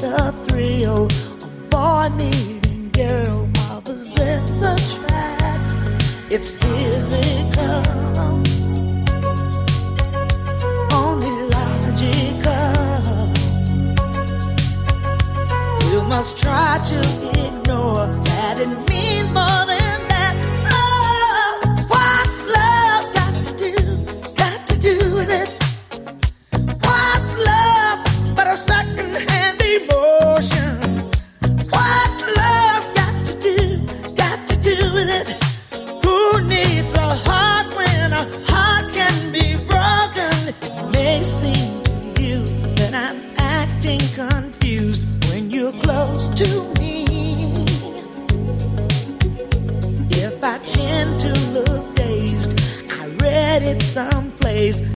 the thrill of boy meeting girl opposites attract. It's physical, only logical. You must try to ignore. confused when you're close to me. If I tend to look dazed, I read it someplace.